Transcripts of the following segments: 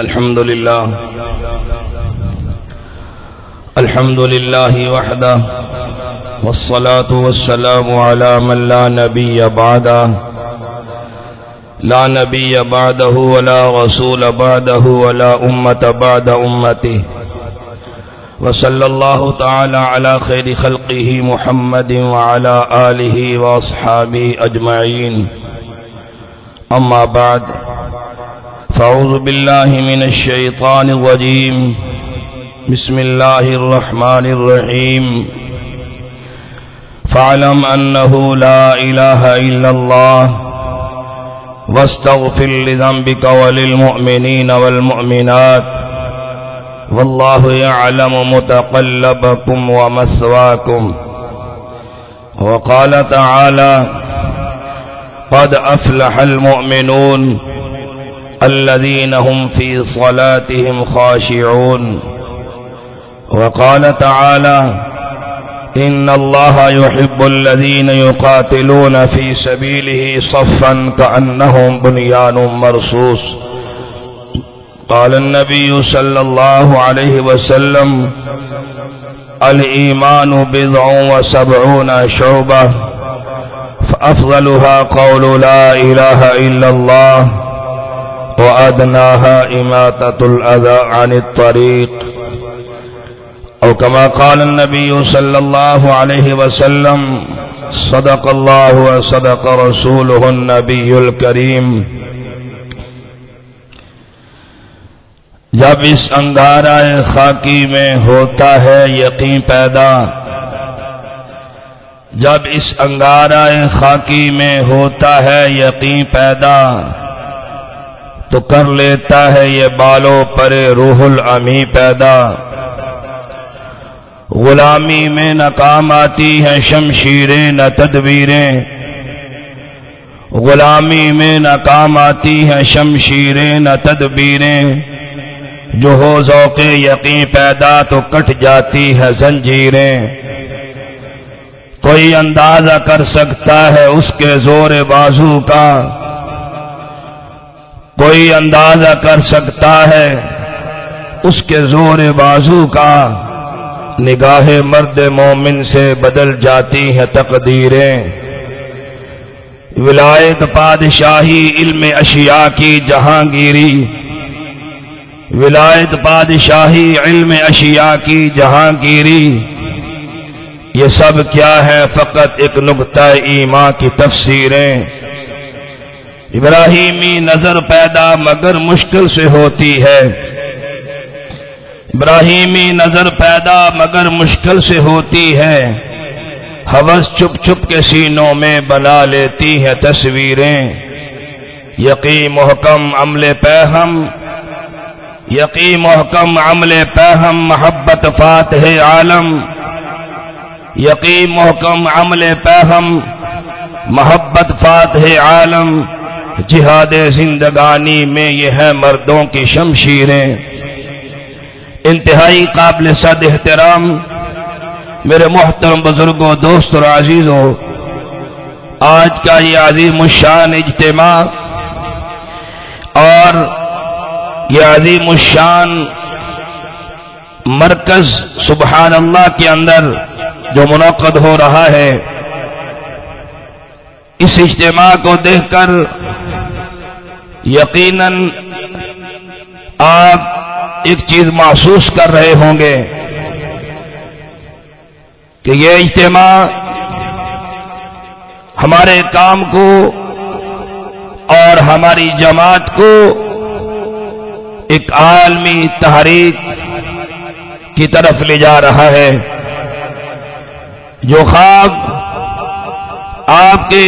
الحمد لله الحمد لله وحده والصلاة والسلام على من لا نبي بعده لا نبي بعده ولا رسول بعده ولا أمة بعد أمته وصلى الله تعالى على خير خلقه محمد وعلى آله وأصحابه أجمعين أما بعد فأعوذ بالله من الشيطان الرجيم بسم الله الرحمن الرحيم فاعلم أنه لا إله إلا الله واستغفر لذنبك وللمؤمنين والمؤمنات والله يعلم متقلبكم ومسواكم وقال تعالى قد أفلح المؤمنون الذين هم في صلاتهم خاشعون. وقال تعالى إن الله يحب الذين يقاتلون في سبيله صفا كأنهم بنيان مرصوص. قال النبي صلى الله عليه وسلم الإيمان بضع وسبعون شعبة. فأفضلها قول لا إله إلا الله. وأدناها إماتة الأذى عن الطريق. أو كما قال النبي صلى الله عليه وسلم، صدق الله وصدق رسوله النبي الكريم. جب اس انگارہ خاکی میں ہوتا ہے یقین پیدا، جب اس انگارہ خاکی میں ہوتا ہے یقین پیدا تو کر لیتا ہے یہ بالوں پر روح الامی پیدا۔ غلامی میں ناکام آتی ہیں شمشیریں، نہ تدبیریں۔ غلامی میں ناکام آتی ہیں شمشیریں، نہ تدبیریں۔ جو ہو ذوق یقین پیدا تو کٹ جاتی ہے زنجیریں۔ کوئی اندازہ کر سکتا ہے اس کے زور بازو کا۔ کوئی اندازہ کر سکتا ہے اس کے زور بازو کا نگاہ مرد مومن سے بدل جاتی ہیں تقدیریں۔ ولایت بادشاہی علم اشیاء کی جہانگیری۔ ولایت بادشاہی علم اشیاء کی جہانگیری۔ یہ سب کیا ہے فقط ایک نقطہ ایمان کی تفسیریں۔ ابراہیمی نظر پیدا مگر مشکل سے ہوتی ہے۔ ابراہیمی نظر پیدا مگر مشکل سے ہوتی ہے۔ حوث چھپ چھپ کے سینوں میں بنا لیتی ہے تصویریں۔ یقین محکم عمل پہم یقین محکم عمل پہم محبت فاتح عالم۔ یقین محکم عمل پہم محبت فاتح عالم۔ جہاد زندگانی میں یہ ہے مردوں کی شمشیریں۔ انتہائی قابل صد احترام۔ میرے محترم بزرگوں، دوست اور عزیزوں، آج کا یہ عظیم الشان اجتماع اور یہ عظیم الشان مرکز سبحان اللہ کے اندر جو منعقد ہو رہا ہے۔ اس اجتماع کو دیکھ کر یقیناً آپ ایک چیز محسوس کر رہے ہوں گے کہ یہ اجتماع ہمارے کام کو اور ہماری جماعت کو ایک عالمی تحریک کی طرف لے جا رہا ہے جو خواب آپ کے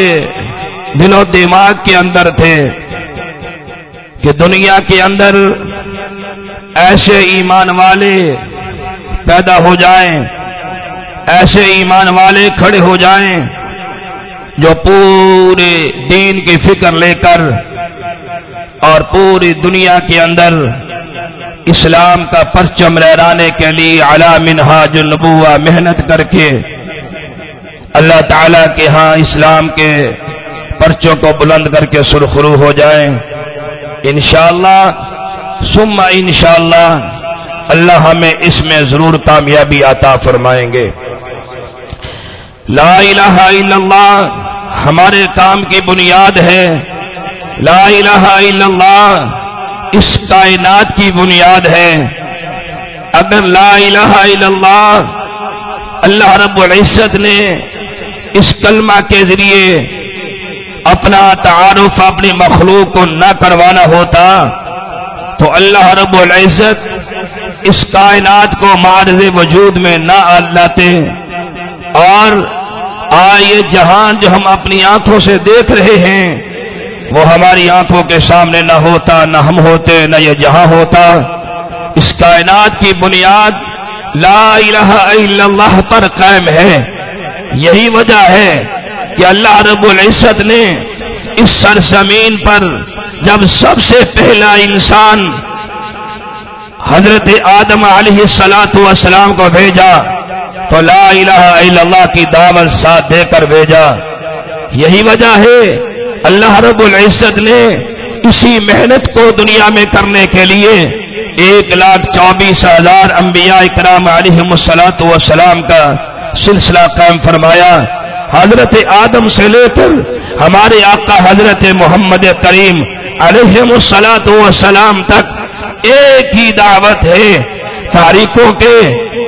دل و دماغ کے اندر تھے کہ دنیا کے اندر ایسے ایمان والے پیدا ہو جائیں، ایسے ایمان والے کھڑے ہو جائیں جو پورے دین کی فکر لے کر اور پوری دنیا کے اندر اسلام کا پرچم لہرانے کے لیے اعلیٰ منہاج النبوہ محنت کر کے اللہ تعالیٰ کے ہاں اسلام کے پرچوں کو بلند کر کے سرخرو ہو جائیں۔ انشاءاللہ سما انشاءاللہ اللہ ہمیں اس میں ضرور کامیابی عطا فرمائیں گے۔ لا الہ الا اللہ ہمارے کام کی بنیاد ہے۔ لا الہ الا اللہ اس کائنات کی بنیاد ہے۔ اگر لا الہ الا اللہ اللہ رب العزت نے اس کلمہ کے ذریعے اپنا تعارف اپنی مخلوق کو نہ کروانا ہوتا، تو اللہ رب العزت اس کائنات کو معرض وجود میں نہ لاتے اور آئے جہان جو ہم اپنی آنکھوں سے دیکھ رہے ہیں، وہ ہماری آنکھوں کے سامنے نہ ہوتا، نہ ہم ہوتے، نہ یہ جہاں ہوتا۔ اس کائنات کی بنیاد لا الہ الا اللہ پر قائم ہے۔ یہی وجہ ہے کہ اللہ رب العزت نے اس سرزمین پر جب سب سے پہلا انسان حضرت آدم علیہ السلاۃ والسلام کو بھیجا تو لا الہ الا اللہ کی دعوت ساتھ دے کر بھیجا۔ یہی وجہ ہے اللہ رب العزت نے اسی محنت کو دنیا میں کرنے کے لیے ایک لاکھ چوبیس ہزار انبیاء اکرام علیہ مسلاط وسلام کا سلسلہ قائم فرمایا، حضرت آدم سے لے کر ہمارے آقا حضرت محمد کریم علیہ مسلاط وسلام تک ایک ہی دعوت ہے۔ تاریخوں کے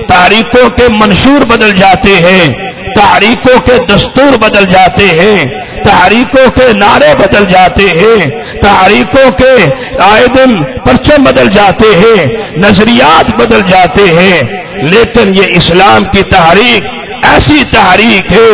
تاریخوں کے منشور بدل جاتے ہیں تاریخوں کے دستور بدل جاتے ہیں تاریخوں کے نعرے بدل جاتے ہیں تاریخوں کے آئے دن پرچم بدل جاتے ہیں، نظریات بدل جاتے ہیں۔ لیکن یہ اسلام کی تحریک ایسی تحریک ہے،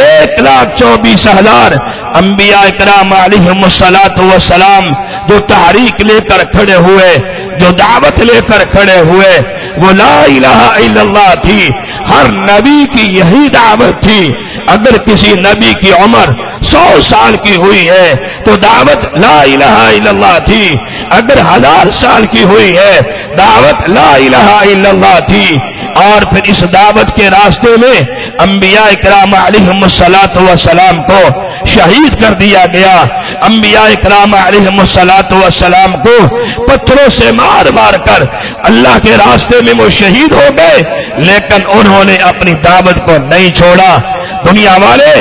ایک لاکھ چوبیس ہزار انبیاء کرام علیہ مسلاط وسلام جو تحریک لے کر کھڑے ہوئے، جو دعوت لے کر کھڑے ہوئے، وہ لا الہ الا اللہ تھی، ہر نبی کی یہی دعوت تھی۔ اگر کسی نبی کی عمر سو سال کی ہوئی ہے تو دعوت لا الہ الا اللہ تھی۔ اگر ہزار سال کی ہوئی ہے، دعوت لا الہ الا اللہ تھی۔ اور پھر اس دعوت کے راستے میں انبیاء اکرام علیہ مسلاط وسلام کو شہید کر دیا گیا۔ انبیاء اکرام علیہ مسلاط وسلام کو پتھروں سے مار مار کر اللہ کے راستے میں وہ شہید ہو گئے، لیکن انہوں نے اپنی دعوت کو نہیں چھوڑا۔ دنیا والے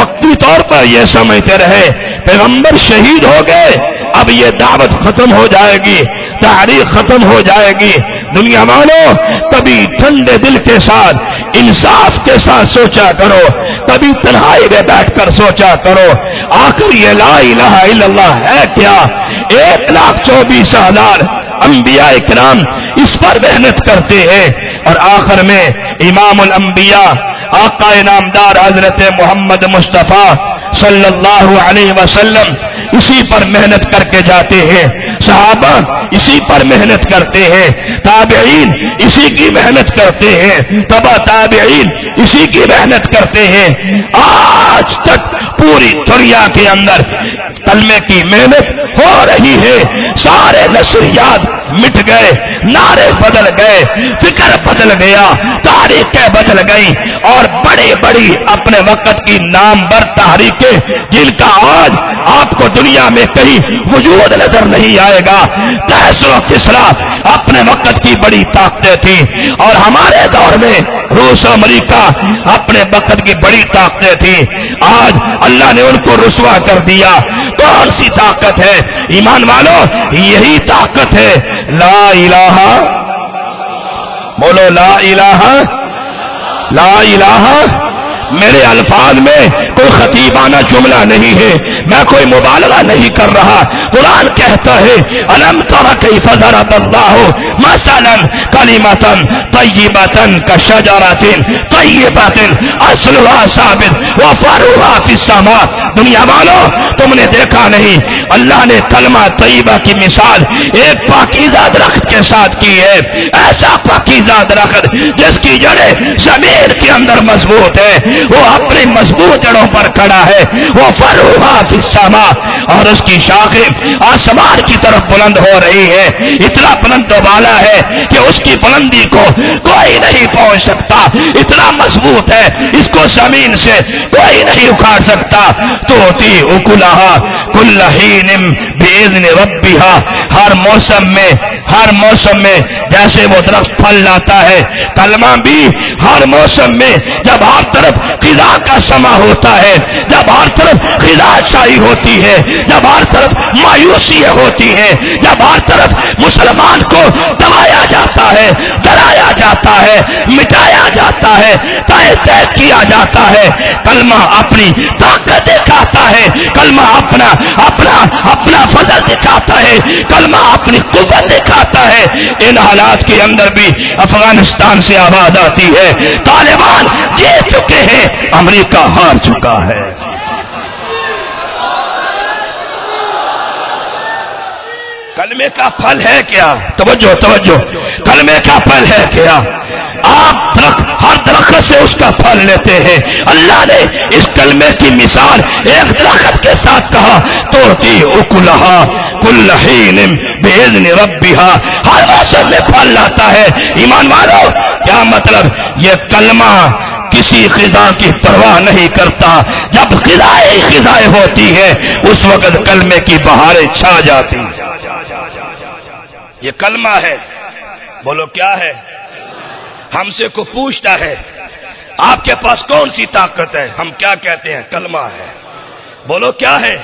وقتی طور پر یہ سمجھتے رہے، پیغمبر شہید ہو گئے، اب یہ دعوت ختم ہو جائے گی، تاریخ ختم ہو جائے گی۔ دنیا والوں کبھی ٹھنڈے دل کے ساتھ، انصاف کے ساتھ سوچا کرو۔ کبھی تنہائی میں بیٹھ کر سوچا کرو۔ آخر یہ لا الہ الا اللہ ہے کیا؟ ایک لاکھ چوبیس ہزار انبیاء اکرام اس پر محنت کرتے ہیں۔ اور آخر میں امام الانبیاء، آقا نامدار حضرت محمد مصطفیٰ صلی اللہ علیہ وسلم اسی پر محنت کر کے جاتے ہیں۔ صحابہ اسی پر محنت کرتے ہیں، تابعین اسی کی محنت کرتے ہیں، تبا تابعین اسی کی محنت کرتے ہیں۔ آج تک پوری دنیا کے اندر کلمے کی محنت ہو رہی ہے، سارے نظریات مٹ گئے، نعرے بدل گئے، فکر بدل گیا تاریخیں بدل گئی اور بڑی بڑی اپنے وقت کی نام بر تحریکیں جن کا آج آپ کو دنیا میں کہیں وجود نظر نہیں آئے گا۔ تحصل و کسرا اپنے وقت کی بڑی طاقتیں تھیں، اور ہمارے دور میں روس امریکہ اپنے وقت کی بڑی طاقتیں تھیں۔ آج اللہ نے ان کو رسوا کر دیا۔ کون سی طاقت ہے؟ ایمان والو، یہی طاقت ہے لا الہ بولو لا الہ لا الہ میرے الفاظ میں کوئی خطیبانہ جملہ نہیں ہے میں کوئی مبالغہ نہیں کر رہا۔ قرآن کہتا ہے، الم کئی فضر اللہ مثلا کلیمتن طیبتن کا شجراتن طیبتن اصلها ثابت وفرها فی السماء دنیا والو تم نے دیکھا نہیں۔ اللہ نے کلمہ طیبہ کی مثال ایک پاکیزہ درخت کے ساتھ کی ہے۔ ایسا پاکیزہ درخت جس کی جڑیں زمین کے اندر مضبوط ہے وہ اپنی مضبوط جڑوں پر کھڑا ہے۔ وہ فروغا فسامہ اور اس کی شاخیں آسمان کی طرف بلند ہو رہی ہے اتنا بلند والا ہے کہ اس کی بلندی کو کوئی نہیں پہنچ سکتا۔ اتنا مضبوط ہے، اس کو زمین سے کوئی نہیں اکھاڑ سکتا۔ تو ہوتی اکلا کل بے ربیہ ہر موسم میں ہر موسم میں جیسے وہ درخت پھل لاتا ہے، کلمہ بھی ہر موسم میں جب ہر طرف خدا کا سما ہوتا ہے، جب ہر طرف خدا شاہی ہوتی ہے، جب ہر طرف مایوسی ہوتی ہے، جب ہر طرف مسلمان کو دبایا جاتا ہے، ڈرایا جاتا ہے، مٹایا جاتا ہے طے کیا جاتا ہے۔ کلمہ اپنی طاقت دکھاتا ہے، کلمہ اپنا اپنا اپنا فضل دکھاتا ہے، کلمہ اپنی قوت دکھاتا ہے، ان حالات کے اندر بھی افغانستان سے آواز آتی ہے۔ طالبان جیت چکے ہیں، امریکہ ہار چکا ہے۔ کلمے کا پھل ہے کیا؟ توجہ توجہ۔ کلمے کا پھل ہے کیا؟ آپ درخت، ہر درخت سے اس کا پھل لیتے ہیں۔ اللہ نے اس کلمے کی مثال ایک درخت کے ساتھ کہا توڑتی اکلہا۔ کلہین بےزن ربیہ ہر موسم میں پھل لاتا ہے. ایمان والو، کیا مطلب؟ یہ کلمہ کسی خزاں کی پرواہ نہیں کرتا. جب خزائیں خزائیں ہوتی ہے اس وقت کلمے کی بہاریں چھا جاتی یہ کلمہ ہے. بولو، کیا ہے؟ ہم سے کو پوچھتا ہے، آپ کے پاس کون سی طاقت ہے؟ ہم کیا کہتے ہیں؟ کلمہ ہے. بولو، کیا ہے؟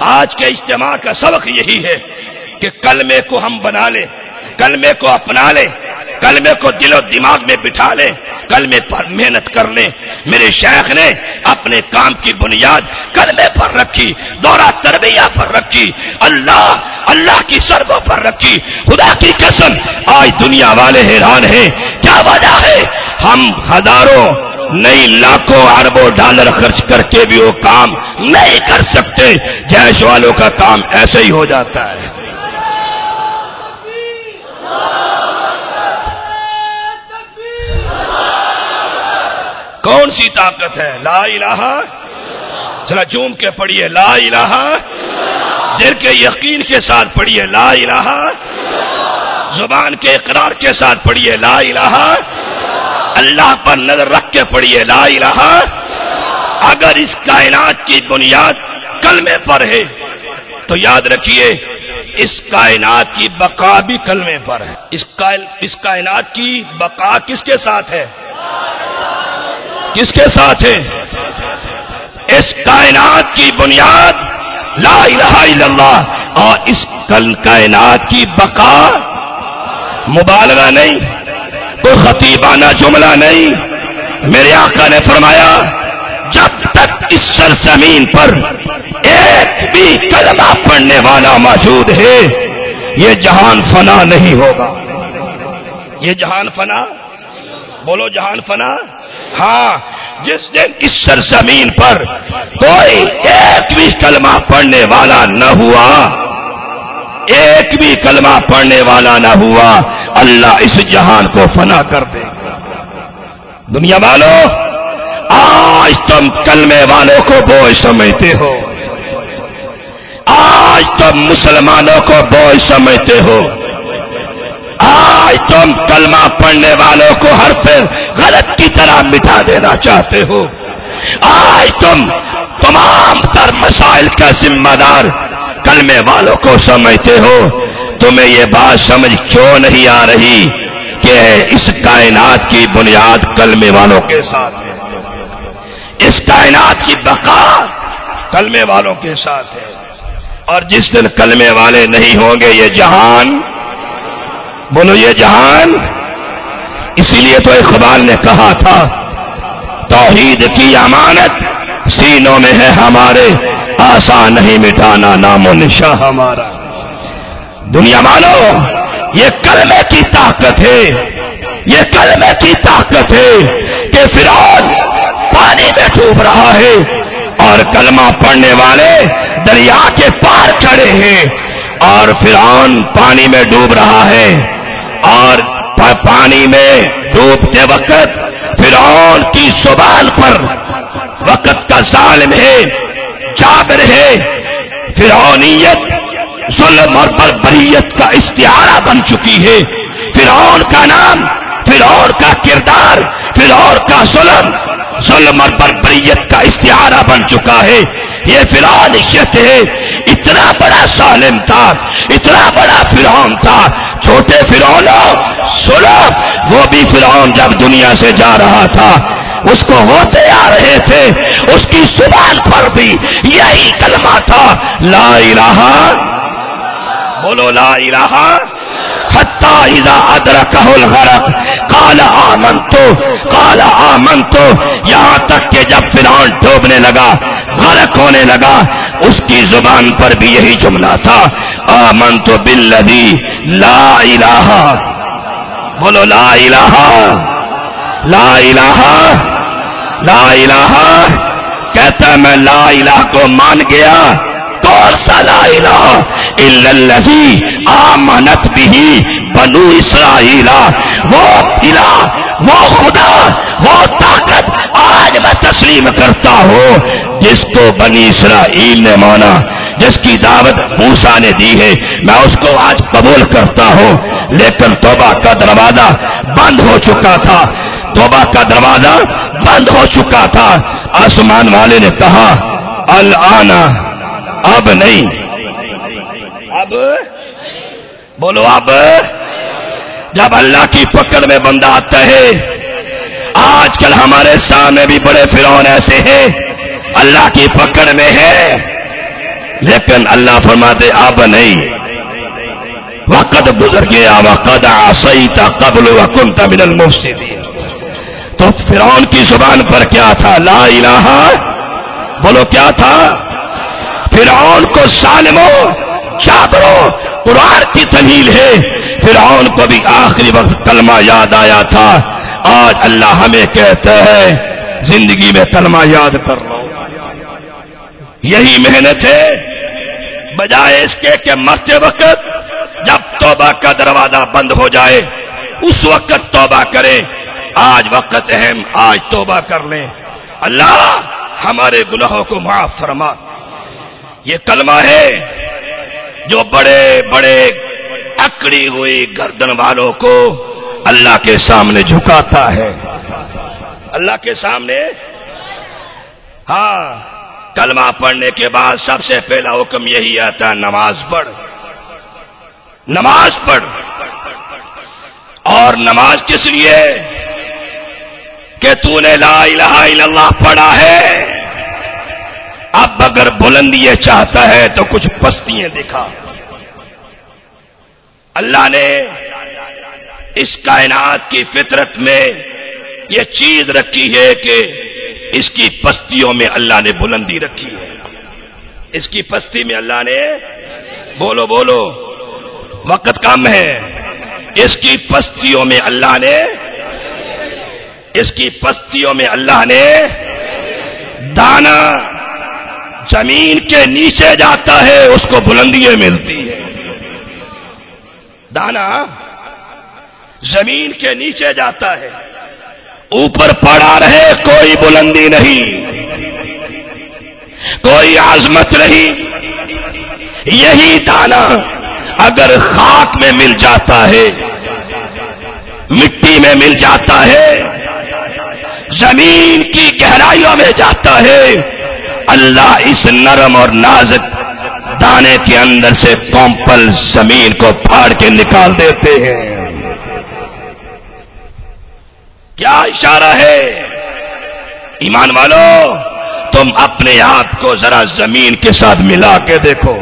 آج کے اجتماع کا سبق یہی ہے کہ کلمے کو ہم بنا لیں کلمے کو اپنا لیں کلمے کو دل و دماغ میں بٹھا لیں کلمے پر محنت کر لیں میرے شیخ نے اپنے کام کی بنیاد کلمے پر رکھی، دورہ تربیہ پر رکھی، اللہ اللہ کی سرگوں پر رکھی۔ خدا کی قسم، آج دنیا والے حیران ہیں، کیا وجہ ہے؟ ہم ہزاروں نئی لاکھوں اربوں ڈالر خرچ کر کے بھی وہ کام نہیں کر سکتے۔ جیش والوں کا کام ایسے ہی ہو جاتا ہے۔ کون سی طاقت ہے؟ لا الہ۔ ذرا جوم کے پڑھیے۔ لا الہ۔ دل کے یقین کے ساتھ پڑھیے۔ لا الہ۔ زبان کے اقرار کے ساتھ پڑھیے۔ لا الہ۔ اللہ پر نظر رکھ کے پڑھیے، لا الہ اگر اس کائنات کی بنیاد کلمے پر ہے، تو یاد رکھیے، اس کائنات کی بقا بھی کلمے پر ہے۔ اس کائنات کی بقا کس کے ساتھ ہے؟ کس کے ساتھ ہے؟ اس کائنات کی بنیاد لا الہ الا اللہ۔ اور اس کل، کائنات کی بقا مبالغہ نہیں کوئی خطیبانہ جملہ نہیں۔ میرے آقا نے فرمایا، جب تک اس سرزمین پر ایک بھی کلمہ پڑھنے والا موجود ہے، یہ جہان فنا نہیں ہوگا۔ یہ جہان فنا؟ بولو جہان فنا؟ ہاں جس دن اس سرزمین پر کوئی ایک بھی کلمہ پڑھنے والا نہ ہوا، ایک بھی کلمہ پڑھنے والا نہ ہوا اللہ اس جہان کو فنا کر دے دنیا والوں آج تم کلمے والوں کو بوجھ سمجھتے ہو۔ آج تم مسلمانوں کو بوجھ سمجھتے ہو۔ آج تم کلمہ پڑھنے والوں کو ہر پھر غلط کی طرح مٹا دینا چاہتے ہو۔ آج تم تمام تر مسائل کا ذمہ دار کلمے والوں کو سمجھتے ہو۔ تمہیں یہ بات سمجھ کیوں نہیں آ رہی کہ اس کائنات کی بنیاد کلمے والوں کے ساتھ ہے؟ اس کائنات کی بقا کلمے والوں کے ساتھ ہے۔ اور جس دن کلمے والے نہیں ہوں گے، یہ جہان، بولو یہ جہان، اسی لیے تو اقبال نے کہا تھا، توحید کی امانت سینوں میں ہے ہمارے آسان نہیں مٹانا، نام و نشا ہمارا۔ دنیا مانو، یہ کلمے کی طاقت ہے، یہ کلمے کی طاقت ہے کہ فرعون پانی میں ڈوب رہا ہے اور کلمہ پڑھنے والے دریا کے پار کھڑے ہیں اور فرعون پانی میں ڈوب رہا ہے اور پانی میں ڈوبتے وقت فرعون کی زبان پر وقت کا ظالم ہے، جابر ہے، فرعونیت ظلم اور بربریت کا استعارہ بن چکی ہے۔ فرعون کا نام، فرعون کا کردار، فرعون کا ظلم ظلم اور بربریت کا استعارہ بن چکا ہے۔ یہ فرعون ہے، اتنا بڑا ظالم تھا، اتنا بڑا فرعون تھا۔ چھوٹے فرعون سنو وہ بھی فرعون جب دنیا سے جا رہا تھا۔ اس کو ہوتے آ رہے تھے، اس کی زبان پر بھی یہی کلمہ تھا، لا الہ بولو لا الہ حتی اذا ادرکہ الغرق، قال آمن تو قال آمن تو یہاں تک کہ جب فرعون ڈوبنے لگا، غرق ہونے لگا، اس کی زبان پر بھی یہی جملہ تھا آمن تو بالذی لا الہ۔ بولو لا الہ لا الہ لا الہ۔ کہتا میں لا الہ کو مان گیا، کون سا لا الہ؟ آمنت بھی بنو اسرائیل وہ الہ وہ خدا، وہ طاقت آج میں تسلیم کرتا ہوں۔ جس کو بنی اسرائیل نے مانا، جس کی دعوت موسا نے دی ہے، میں اس کو آج قبول کرتا ہوں۔ لیکن توبہ کا دروازہ بند ہو چکا تھا۔ توبہ کا دروازہ بند ہو چکا تھا۔ آسمان والے نے کہا النا اب نہیں۔ اب بولو اب جب اللہ کی پکڑ میں بندہ آتا ہے، آج کل ہمارے سامنے بھی بڑے فرون ایسے ہیں، اللہ کی پکڑ میں ہے۔ لیکن اللہ فرماتے، اب نہیں۔ وقت گزر گیا، وقت آسئی تھا قبل وکنت من المفسدین۔ تو فرعون کی زبان پر کیا تھا؟ لا الہ۔ بولو کیا تھا؟ فرعون کو سالمو چادرو قرآن کی تلیل ہے۔ فرعون کو بھی آخری وقت کلمہ یاد آیا تھا۔ آج اللہ ہمیں کہتے ہیں زندگی میں کلمہ یاد کر لو۔ یہی محنت ہے۔ بجائے اس کے کہ مرتے وقت جب توبہ کا دروازہ بند ہو جائے، اس وقت توبہ کرے۔ آج وقت اہم آج توبہ کر لیں۔ اللہ ہمارے گناہوں کو معاف فرما۔ یہ کلمہ ہے۔ جو بڑے بڑے اکڑی ہوئی گردن والوں کو اللہ کے سامنے جھکاتا ہے۔ اللہ کے سامنے؟ ہاں۔ کلمہ پڑھنے کے بعد سب سے پہلا حکم یہی آتا ہے، نماز پڑھ۔ نماز پڑھ۔ اور نماز کس لیے؟ کہ تو نے لا الہ الا اللہ پڑھا ہے۔ اب اگر بلندی چاہتا ہے تو کچھ پستیاں دکھا اللہ نے اس کائنات کی فطرت میں یہ چیز رکھی ہے کہ اس کی پستیوں میں اللہ نے بلندی رکھی ہے۔ اس کی پستی میں اللہ نے بولو بولو، وقت کم ہے۔ اس کی پستیوں میں اللہ نے، اس کی پستیوں میں اللہ نے دانا۔ زمین کے نیچے جاتا ہے، اس کو بلندیاں ملتی ہے دانا، زمین کے نیچے جاتا ہے۔ اوپر پڑا رہے، کوئی بلندی نہیں۔ کوئی عظمت نہیں۔ یہی دانا اگر خاک میں مل جاتا ہے، مٹی میں مل جاتا ہے، زمین کی گہرائیوں میں جاتا ہے اللہ اس نرم اور نازک دانے کے اندر سے کومپل زمین کو پھاڑ کے نکال دیتے ہیں۔ کیا اشارہ ہے؟ ایمان والو، تم اپنے آپ کو ذرا زمین کے ساتھ ملا کے دیکھو۔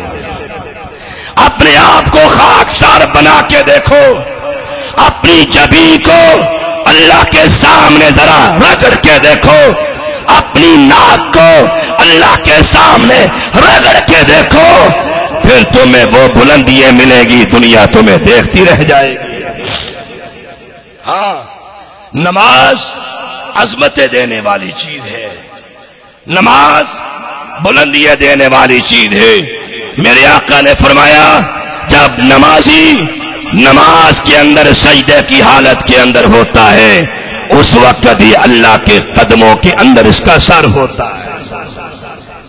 اپنے آپ کو خاک سار بنا کے دیکھو۔ اپنی جبی کو اللہ کے سامنے ذرا رگڑ کے دیکھو۔ اپنی ناک کو اللہ کے سامنے رگڑ کے دیکھو، پھر تمہیں وہ بلندیاں ملے گی، دنیا تمہیں دیکھتی رہ جائے گی۔ ہاں نماز عظمتیں دینے والی چیز ہے۔ نماز بلندیاں دینے والی چیز ہے۔ میرے آقا نے فرمایا، جب نمازی نماز کے اندر سجدے کی حالت کے اندر ہوتا ہے، اس وقت ہی اللہ کے قدموں کے اندر اس کا سر ہوتا ہے۔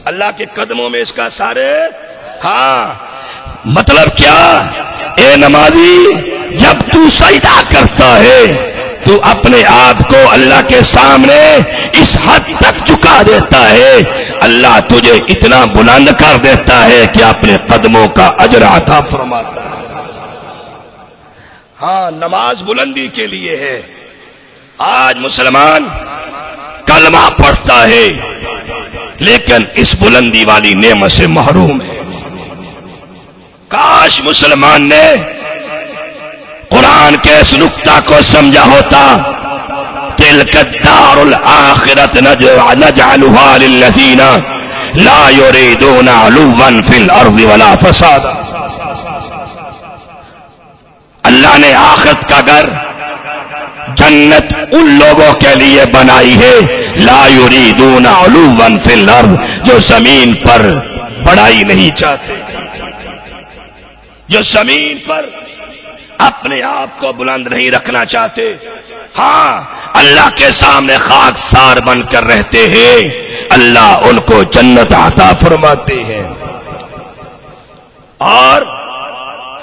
اللہ کے قدموں میں اس کا سر ہاں مطلب کیا؟ اے نمازی، جب تو سجدہ کرتا ہے، تو اپنے آپ کو اللہ کے سامنے اس حد تک چکا دیتا ہے۔ اللہ تجھے اتنا بلند کر دیتا ہے کہ اپنے قدموں کا اجر عطا فرماتا ہے۔ ہاں نماز بلندی کے لیے ہے۔ آج مسلمان کلمہ پڑھتا ہے۔ لیکن اس بلندی والی نعمت سے محروم ہے۔ کاش مسلمان نے قرآن کے اس نقطہ کو سمجھا ہوتا۔ تل الدار الآخرت نجعلها للذین لا يريدون علوا في الارض ولا فسادا۔ اللہ نے آخرت کا گھر جنت ان لوگوں کے لیے بنائی ہے۔ لا يريدون علوا في الارض، جو زمین پر بڑائی نہیں چاہتے۔ جو زمین پر اپنے آپ کو بلند نہیں رکھنا چاہتے۔ ہاں اللہ کے سامنے خاک سار بن کر رہتے ہیں۔ اللہ ان کو جنت عطا فرماتے ہیں۔ اور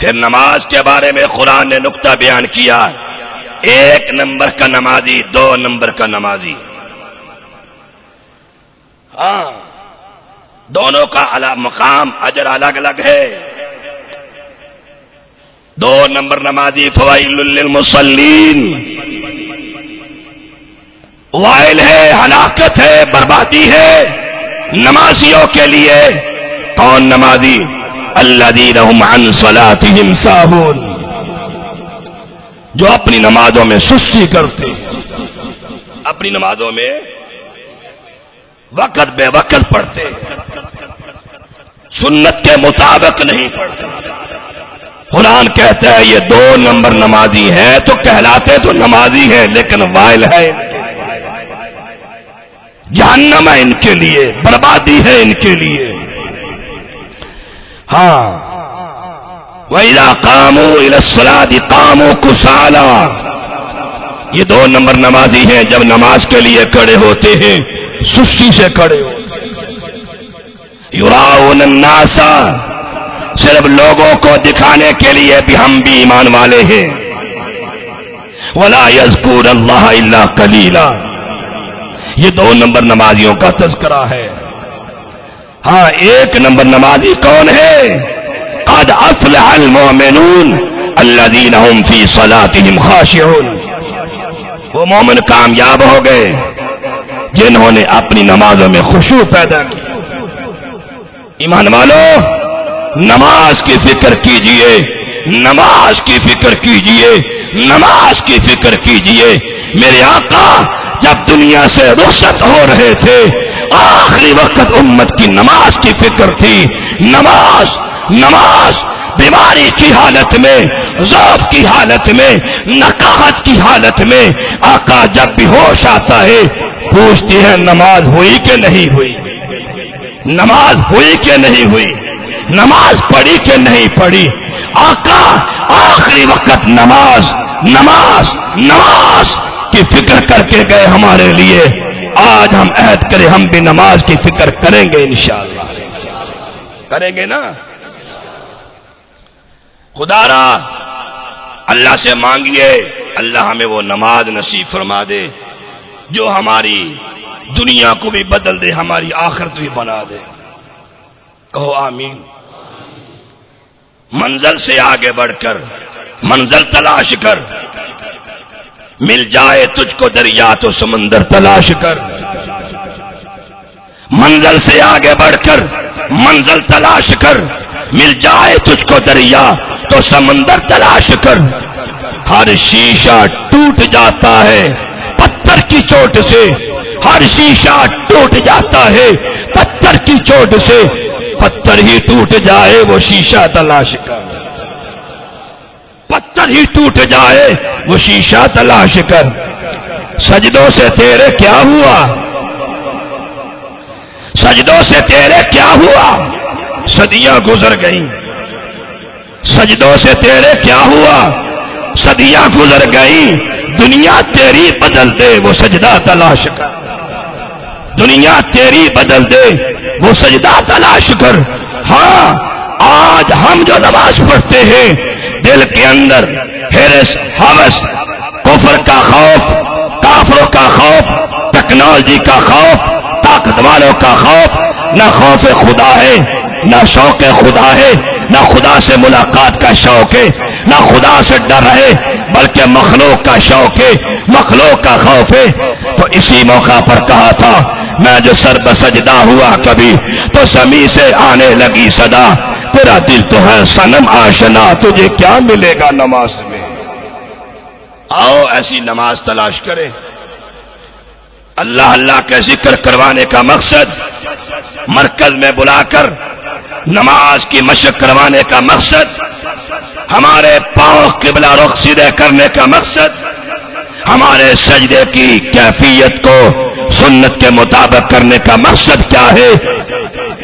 پھر نماز کے بارے میں قرآن نے نقطہ بیان کیا۔ ایک نمبر کا نمازی، دو نمبر کا نمازی۔ ہاں دونوں کا مقام، اجر الگ الگ ہے۔ دو نمبر نمازی، فوائل للمصلین۔ وائل ہے، ہلاکت ہے، بربادی ہے۔ نمازیوں کے لیے کون نمازی؟ اللہ دی رحم انسلاتم جو اپنی نمازوں میں سستی کرتے اپنی نمازوں میں وقت بے وقت پڑھتے سنت کے مطابق نہیں پڑھتے۔ قرآن کہتا ہے یہ دو نمبر نمازی ہے تو کہلاتے تو نمازی ہے لیکن وائل ہے جہنم ہے ان کے لیے، بربادی ہے ان کے لیے۔ ہاں۔ ویلا کامو السلادی کامو کسالا یہ دو نمبر نمازی ہیں جب نماز کے لیے کڑے ہوتے ہیں، سستی سے کڑے ہوتے یوراؤن الناسا صرف لوگوں کو دکھانے کے لیے بھی ہم بھی ایمان والے ہیں۔ ولا یزکور اللہ اللہ کلیلہ یہ دو نمبر نمازیوں کا تذکرہ ہے۔ ہاں ایک نمبر نمازی کون ہے؟ قد افلح المؤمنون الذين هم في صلاتهم خاشعون۔ وہ مومن کامیاب ہو گئے، جنہوں نے اپنی نمازوں میں خوشبو پیدا کی۔ ایمان والو، نماز کی فکر کیجیے، نماز کی فکر کیجیے، نماز کی فکر کیجیے۔ میرے آقا، جب دنیا سے رخصت ہو رہے تھے، آخری وقت امت کی نماز کی فکر تھی۔ نماز نماز، بیماری کی حالت میں ذوق کی حالت میں نقاہت کی حالت میں، آقا جب بھی ہوش آتا ہے، پوچھتی ہے نماز ہوئی کہ نہیں ہوئی؟ نماز ہوئی کہ نہیں ہوئی؟ نماز پڑھی کہ نہیں پڑھی؟ آقا، آخری وقت نماز نماز نماز کی فکر کر کے گئے ہمارے لیے۔ آج ہم عہد کریں، ہم بھی نماز کی فکر کریں گے انشاءاللہ۔ کریں گے نا؟ خدا را، اللہ سے مانگیے، اللہ ہمیں وہ نماز نصیب فرما دے، جو ہماری دنیا کو بھی بدل دے، ہماری آخرت بھی بنا دے۔ کہو آمین۔ منزل سے آگے بڑھ کر، منزل تلاش کر۔ مل جائے تجھ کو دریا تو سمندر تلاش کر۔ منزل سے آگے بڑھ کر، منزل تلاش کر۔ مل جائے تجھ کو دریا تو سمندر تلاش کر۔ ہر شیشہ ٹوٹ جاتا ہے پتھر کی چوٹ سے۔ ہر شیشہ ٹوٹ جاتا ہے پتھر کی چوٹ سے۔ پتھر ہی ٹوٹ جائے وہ شیشہ تلاش کر۔ پتھر ہی ٹوٹ جائے وہ شیشہ تلاش کر۔ سجدوں سے تیرے کیا ہوا؟ سجدوں سے تیرے کیا ہوا؟ صدیاں گزر گئیں۔ سجدوں سے تیرے کیا ہوا؟ صدیاں گزر گئیں، دنیا تیری بدل دے، وہ سجدہ تلاش کر۔ دنیا تیری بدل دے، وہ سجدہ تلاش کر۔ ہاں آج ہم جو نماز پڑھتے ہیں، دل کے اندر ہیرس حوث، کفر کا خوف، کافروں کا خوف، ٹیکنالوجی کا خوف طاقت والوں کا خوف، نہ خوف خدا ہے نہ شوق خدا ہے، نہ خدا سے ملاقات کا شوق ہے، نہ خدا سے ڈر ہے، بلکہ مخلوق کا شوق ہے، مخلوق کا خوف ہے۔ تو اسی موقع پر کہا تھا، میں جو سر بسجدہ ہوا کبھی، تو سمی سے آنے لگی صدا۔ تیرا دل تو ہے سنم آشنا، تجھے کیا ملے گا نماز میں؟ آؤ ایسی نماز تلاش کرے اللہ اللہ کے ذکر کروانے کا مقصد مرکز میں بلا کر نماز کی مشق کروانے کا مقصد، ہمارے پاؤں قبلہ رخ سیدھے کرنے کا مقصد، ہمارے سجدے کی کیفیت کو سنت کے مطابق کرنے کا مقصد کیا ہے؟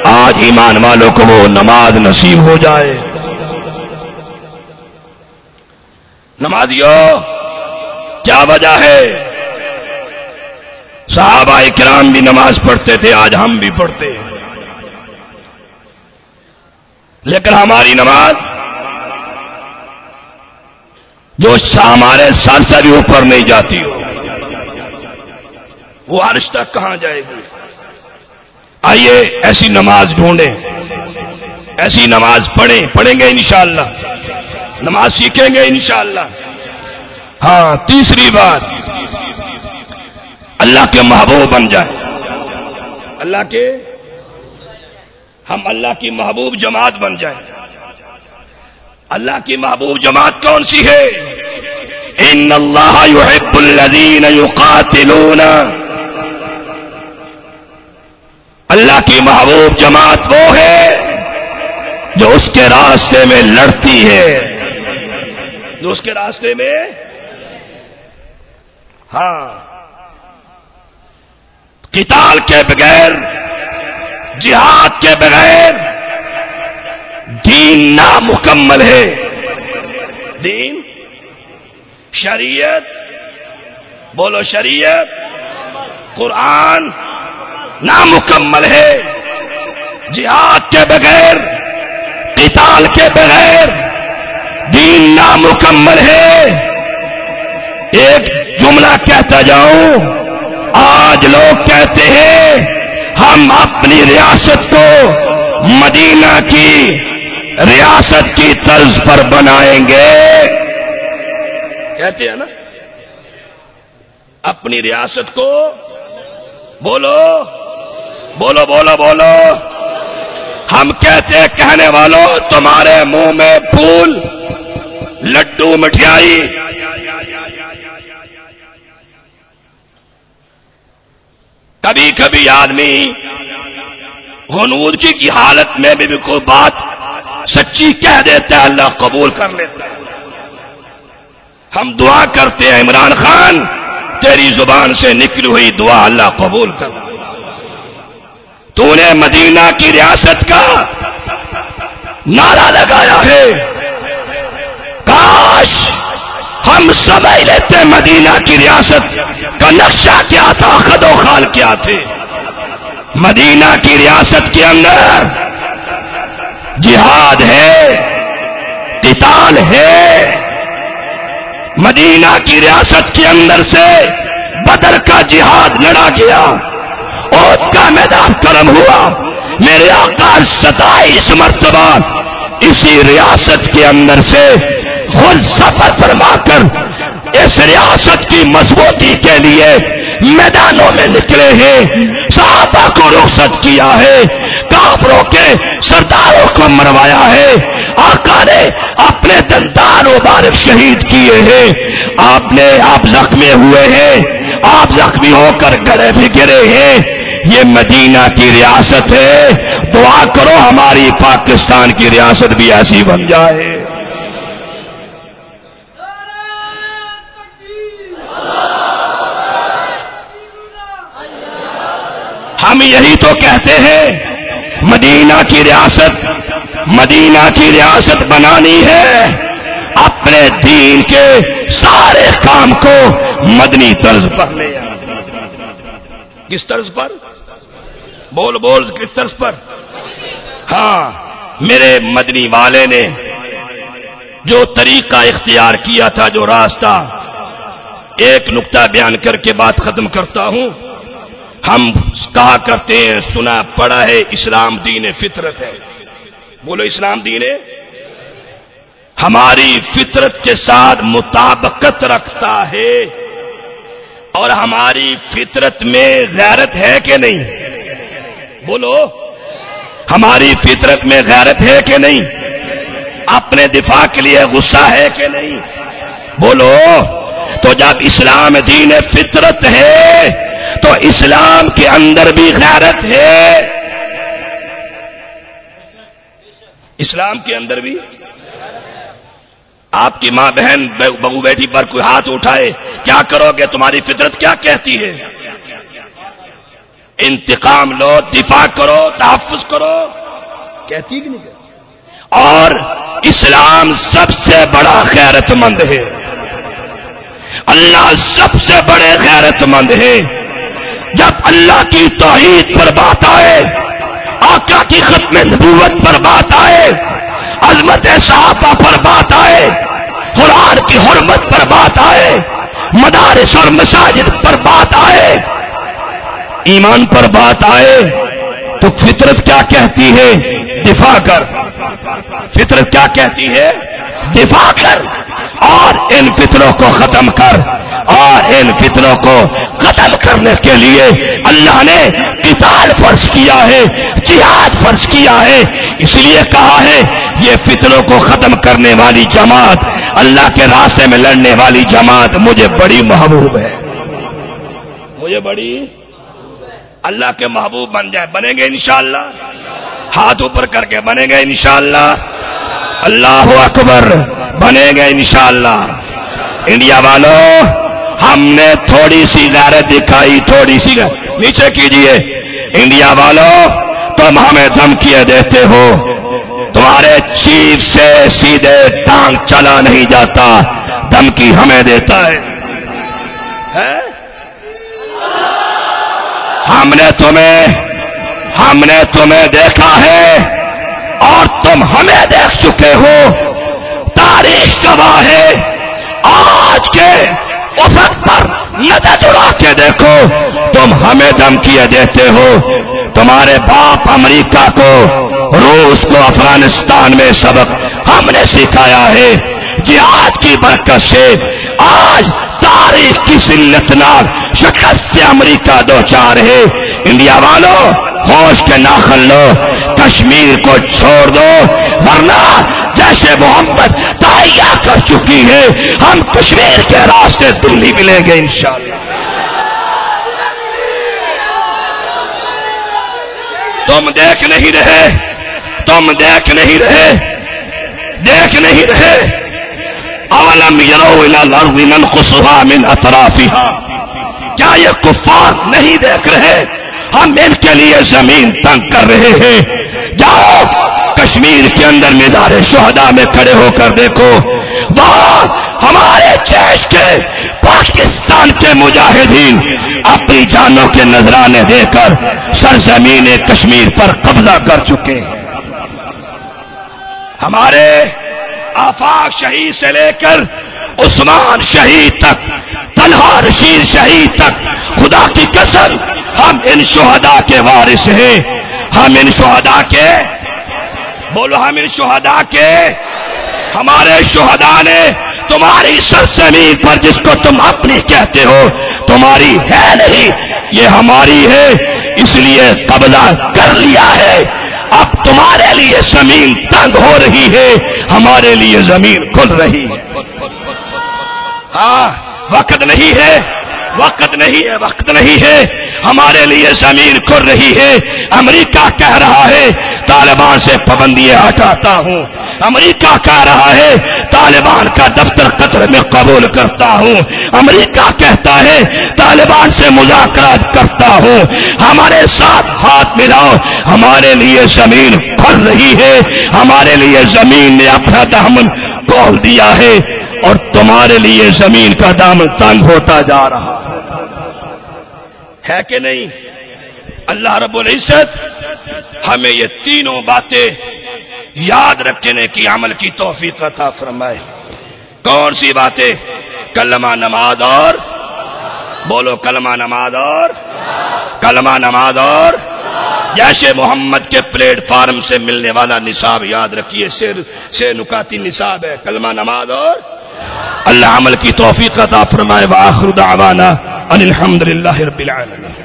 آج ایمان والوں کو وہ نماز نصیب ہو جائے۔ نمازیوں، کیا وجہ ہے؟ صحابہ کرام بھی نماز پڑھتے تھے، آج ہم بھی پڑھتے ہیں۔ لیکن ہماری نماز جو ہمارے سال سے بھی اوپر نہیں جاتی ہو، وہ عرش تک کہاں جائے گی؟ آئیے ایسی نماز ڈھونڈیں، ایسی نماز پڑھیں پڑھیں گے انشاءاللہ، نماز سیکھیں گے انشاءاللہ۔ ہاں تیسری بات، اللہ کے محبوب بن جائے اللہ کے ہم اللہ کی محبوب جماعت بن جائیں۔ اللہ کی محبوب جماعت کون سی ہے؟ ان اللہ يحب الذین يقاتلون اللہ کی محبوب جماعت وہ ہے جو اس کے راستے میں لڑتی ہے۔ جو اس کے راستے میں ہاں۔ کتال کے بغیر جہاد کے بغیر دین نامکمل ہے۔ دین؟ شریعت؟ بولو شریعت۔ قرآن نامکمل ہے۔ جہاد کے بغیر، قتال کے بغیر دین نامکمل ہے۔ ایک جملہ کہتا جاؤں، آج لوگ کہتے ہیں ہم اپنی ریاست کو مدینہ کی ریاست کی طرز پر بنائیں گے۔ کہتے ہیں نا؟ اپنی ریاست کو بولو۔ بولو بولو بولو۔ ہم کہتے کہنے والوں تمہارے منہ میں پھول، لڈو مٹھائی کبھی کبھی آدمی ہنود کی حالت میں بھی کوئی بات سچی کہہ دیتا ہے، اللہ قبول کر لیتا ہے۔ ہم دعا کرتے ہیں، عمران خان، تیری زبان سے نکلی ہوئی دعا اللہ قبول کر۔ تو نے مدینہ کی ریاست کا نعرہ لگایا ہے۔ کاش ہم سمجھ لیتے مدینہ کی ریاست کا نقشہ کیا تھا، خد و خال کیا تھے؟ مدینہ کی ریاست کے اندر جہاد ہے، قتال ہے۔ مدینہ کی ریاست کے اندر سے بدر کا جہاد لڑا گیا۔ اور کا میدان کرم ہوا۔ میرے آکار ستائیس مرتبہ اسی ریاست کے اندر سے خود سفر فرما کر اس ریاست کی مضبوطی کے لیے میدانوں میں نکلے ہیں۔ صحابہ کو رخصت کیا ہے۔ کافروں کے سرداروں کو مروایا ہے۔ آقا نے اپنے دندار مبارک شہید کیے ہیں۔ آپ نے آپ زخمی ہوئے ہیں۔ آپ زخمی ہو کر گڑے بھی گرے ہیں۔ یہ مدینہ کی ریاست ہے۔ دعا کرو ہماری پاکستان کی ریاست بھی ایسی بن جائے۔ ہم یہی تو کہتے ہیں، مدینہ کی ریاست، مدینہ کی ریاست بنانی ہے۔ اپنے دین کے سارے کام کو مدنی طرز پر لے کس طرز پر؟ بول بول کس طرز پر؟ ہاں میرے مدنی والے نے جو طریقہ اختیار کیا تھا، جو راستہ، ایک نقطہ بیان کر کے بات ختم کرتا ہوں۔ ہم کہا کرتے ہیں، سنا پڑا ہے، اسلام دین فطرت ہے۔ بولو، اسلام دین ہماری فطرت کے ساتھ مطابقت رکھتا ہے۔ اور ہماری فطرت میں غیرت ہے کہ نہیں؟ بولو۔ ہماری فطرت میں غیرت ہے کہ نہیں؟ اپنے دفاع کے لیے غصہ ہے کہ نہیں؟ بولو۔ تو جب اسلام دین فطرت ہے تو اسلام کے اندر بھی غیرت ہے۔ اسلام کے اندر بھی۔ آپ کی ماں بہن بہو بیٹی پر کوئی ہاتھ اٹھائے، کیا کرو گے؟ تمہاری فطرت کیا کہتی ہے؟ انتقام لو، دفاع کرو، تحفظ کرو۔ کہتی کہ نہیں اور اسلام سب سے بڑا خیرت مند ہے۔ اللہ سب سے بڑے غیرت مند ہے۔ جب اللہ کی توحید پر بات آئے، آقا کی ختم نبوت پر بات آئے، عظمت صحابہ پر بات آئے، قرآن کی حرمت پر بات آئے، مدارس اور مساجد پر بات آئے، ایمان پر بات آئے، تو فطرت کیا کہتی ہے؟ دفاع کر۔ فطرت کیا کہتی ہے؟ دفاع کر۔ اور ان فطروں کو ختم کر، اور ان فطروں کو ختم کرنے کے لیے اللہ نے کتاب فرض کیا ہے، جہاد فرض کیا ہے۔ اس لیے کہا ہے، یہ فطروں کو ختم کرنے والی جماعت، اللہ کے راستے میں لڑنے والی جماعت مجھے بڑی محبوب ہے۔ مجھے بڑی اللہ کے محبوب بن جائے۔ بنے گے انشاءاللہ۔ ہاتھ اوپر کر کے بنے گے انشاءاللہ۔ اللہ اکبر۔ بنے گے انشاءاللہ۔ انڈیا والوں ہم نے تھوڑی سی غیرت دکھائی، تھوڑی سی نیچے کیجیے۔ انڈیا والوں تم ہمیں دھمکیے دیتے ہو۔ تمہارے چیف سے سیدھے ٹانگ چلا نہیں جاتا، دھمکی ہمیں دیتا ہے۔ ہم نے تمہیں، ہم نے تمہیں دیکھا ہے اور تم ہمیں دیکھ چکے ہو۔ تاریخ گواہ ہے۔ آج کے افق پر نظر اڑا کے دیکھو، تم ہمیں دھمکیاں دیتے ہو۔ تمہارے باپ امریکہ کو، روس کو، افغانستان میں سبق ہم نے سکھایا ہے۔ جہاد کی برکت سے آج تاریخ کی سلت ناک شکست سے امریکہ دو چار ہے۔ انڈیا والوں ہوش کے ناخن لو، کشمیر کو چھوڑ دو، ورنہ جیسے محمد تائیا کر چکی ہے، ہم کشمیر کے راستے دلی ملیں گے انشاءاللہ۔ تم دیکھ نہیں رہے، تم دیکھ نہیں رہے، دیکھ نہیں رہے۔ عالم یرو من خصوصا من اطرافها۔ کیا یہ کفار نہیں دیکھ رہے؟ ہم ان کے لیے زمین تنگ کر رہے ہیں۔ جاؤ کشمیر کے اندر مزار شہدا میں کھڑے ہو کر دیکھو۔ وہاں ہمارے دیش کے، پاکستان کے مجاہدین اپنی جانوں کے نذرانے دے کر سرزمین کشمیر پر قبضہ کر چکے۔ ہیں ہمارے آفاق شہید سے لے کر عثمان شہید تک تلہا رشید شہید تک، خدا کی قسم، ہم ان شہداء کے وارث ہیں۔ ہم ان شہداء کے بولو ہم ان شہداء کے۔ ہمارے شہداء نے تمہاری سرسمی پر جس کو تم اپنی کہتے ہو، تمہاری ہے نہیں، یہ ہماری ہے، اس لیے قبضہ کر لیا ہے۔ اب تمہارے لیے زمین تنگ ہو رہی ہے، ہمارے لیے زمین کھل رہی ہے۔ ہاں وقت نہیں ہے، وقت نہیں ہے، وقت نہیں ہے۔ ہمارے لیے زمین کھل رہی ہے۔ امریکہ کہہ رہا ہے طالبان سے پابندیاں ہٹاتا ہوں۔ امریکہ کہہ رہا ہے، طالبان کا دفتر قطر میں قبول کرتا ہوں۔ امریکہ کہتا ہے، طالبان سے مذاکرات کرتا ہوں۔ ہمارے ساتھ ہاتھ ملاؤ، ہمارے لیے زمین کھل رہی ہے۔ ہمارے لیے زمین نے اپنا دامن کھول دیا ہے اور تمہارے لیے زمین کا دامن تنگ ہوتا جا رہا ہے کہ نہیں؟ اللہ رب العزت ہمیں یہ تینوں باتیں یاد رکھنے کی عمل کی توفیق عطا فرمائے۔ کون سی باتیں؟ کلمہ نماز اور؟ بولو کلمہ نماز اور؟ کلمہ نماز اور؟ جیسے محمد کے پلیٹ فارم سے ملنے والا نصاب یاد رکھیے سے نکاتی نصاب ہے۔ کلمہ نماز اور؟ اللہ عمل کی توفیق عطا فرمائے۔ واخر دعوانا ان الحمد للہ رب العالمین۔